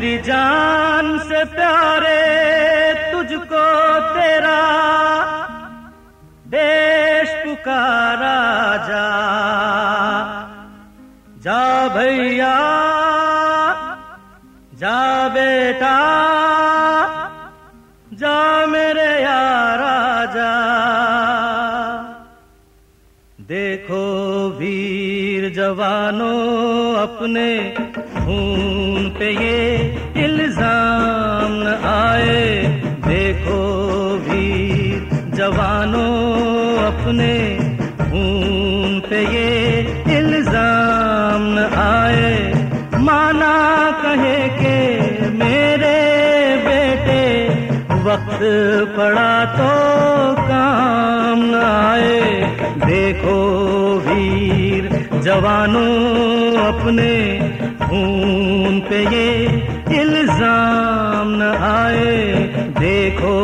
से प्यारे तुझको तेरा देश पुकारा जा। जा भैया जा बेटा जा वीर जवानों, अपने खून पे ये इल्ज़ाम न आए। देखो वीर जवानों, अपने खून पे ये इल्ज़ाम न आए। माना कहे के, मेरे बेटे, वक्त पड़ा तो काम न आए। देखो जवानों अपने खून पे ये इल्ज़ाम न आए। देखो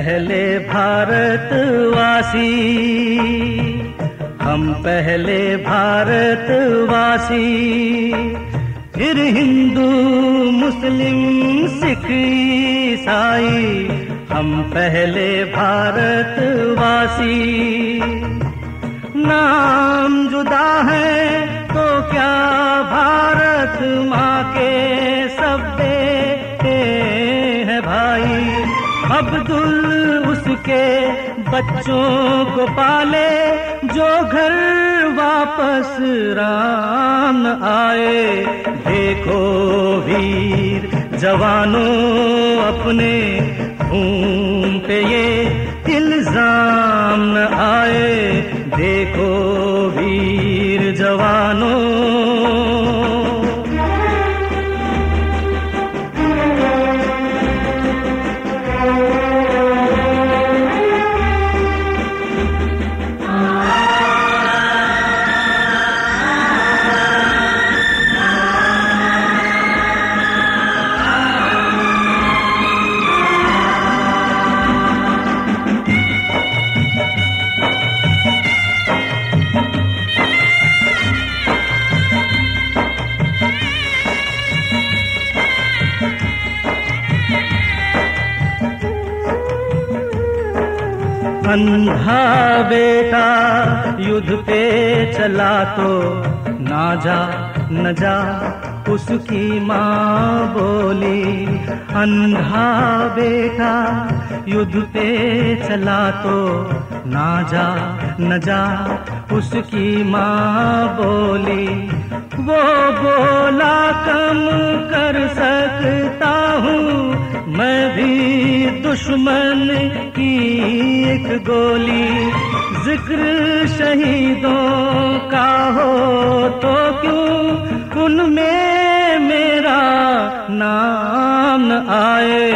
पहले भारतवासी। हम पहले भारतवासी। फिर हिंदू, मुस्लिम, सिख, ईसाई, हम पहले भारतवासी। नाम जुदा है तो क्या भारत माँ के सब बेटे हैं भाई? अब्दुल उसके बच्चों को पाले जो घर वापस राम आए। देखो वीर जवानों अपने खून पे ये इल्ज़ाम आए। अंधा बेटा, युद्ध पे चला तो ना जा, न जा, उसकी माँ बोली। अंधा बेटा, युद्ध पे चला तो ना जा, न जा, उसकी माँ बोली। वो बोला, कम कर सकता हूँ, मैं भी दुश्मन की एक गोली। ज़िक्र शहीदों का हो तो क्यों? उनमें मेरा नाम आए।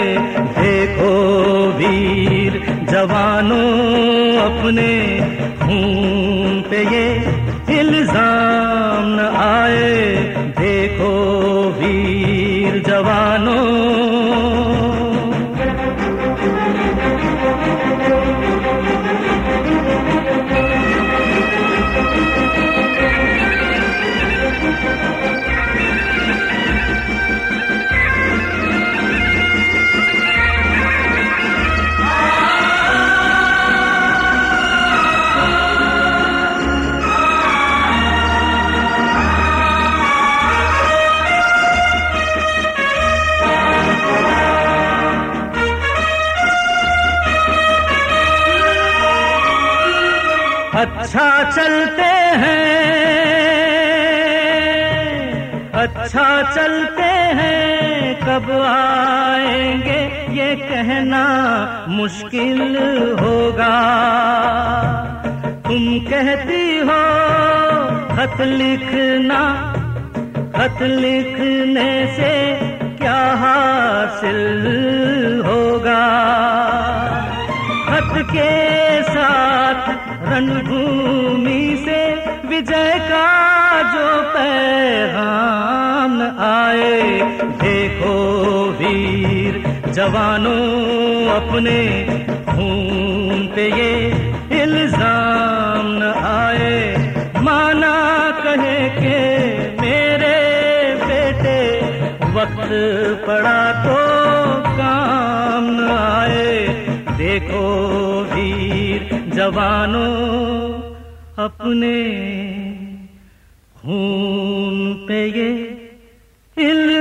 देखो वीर जवानों अपने खून पे ये इल्ज़ाम अच्छा चलते हैं अच्छा चलते हैं, कब आएँगे ये कहना मुश्किल होगा। तुम कहती हो, खत लिखना, खत लिखने से क्या हासिल होगा? खत के रणभूमि से विजय का जो पैगाम आए, देखो वीर जवानों अपने खून पे ये इल्ज़ाम न आए। माना कहे के मेरे बेटे, वक्त पड़ा तो काम न आए। देखो जवानों अपने खून पे ये इल्ज़ाम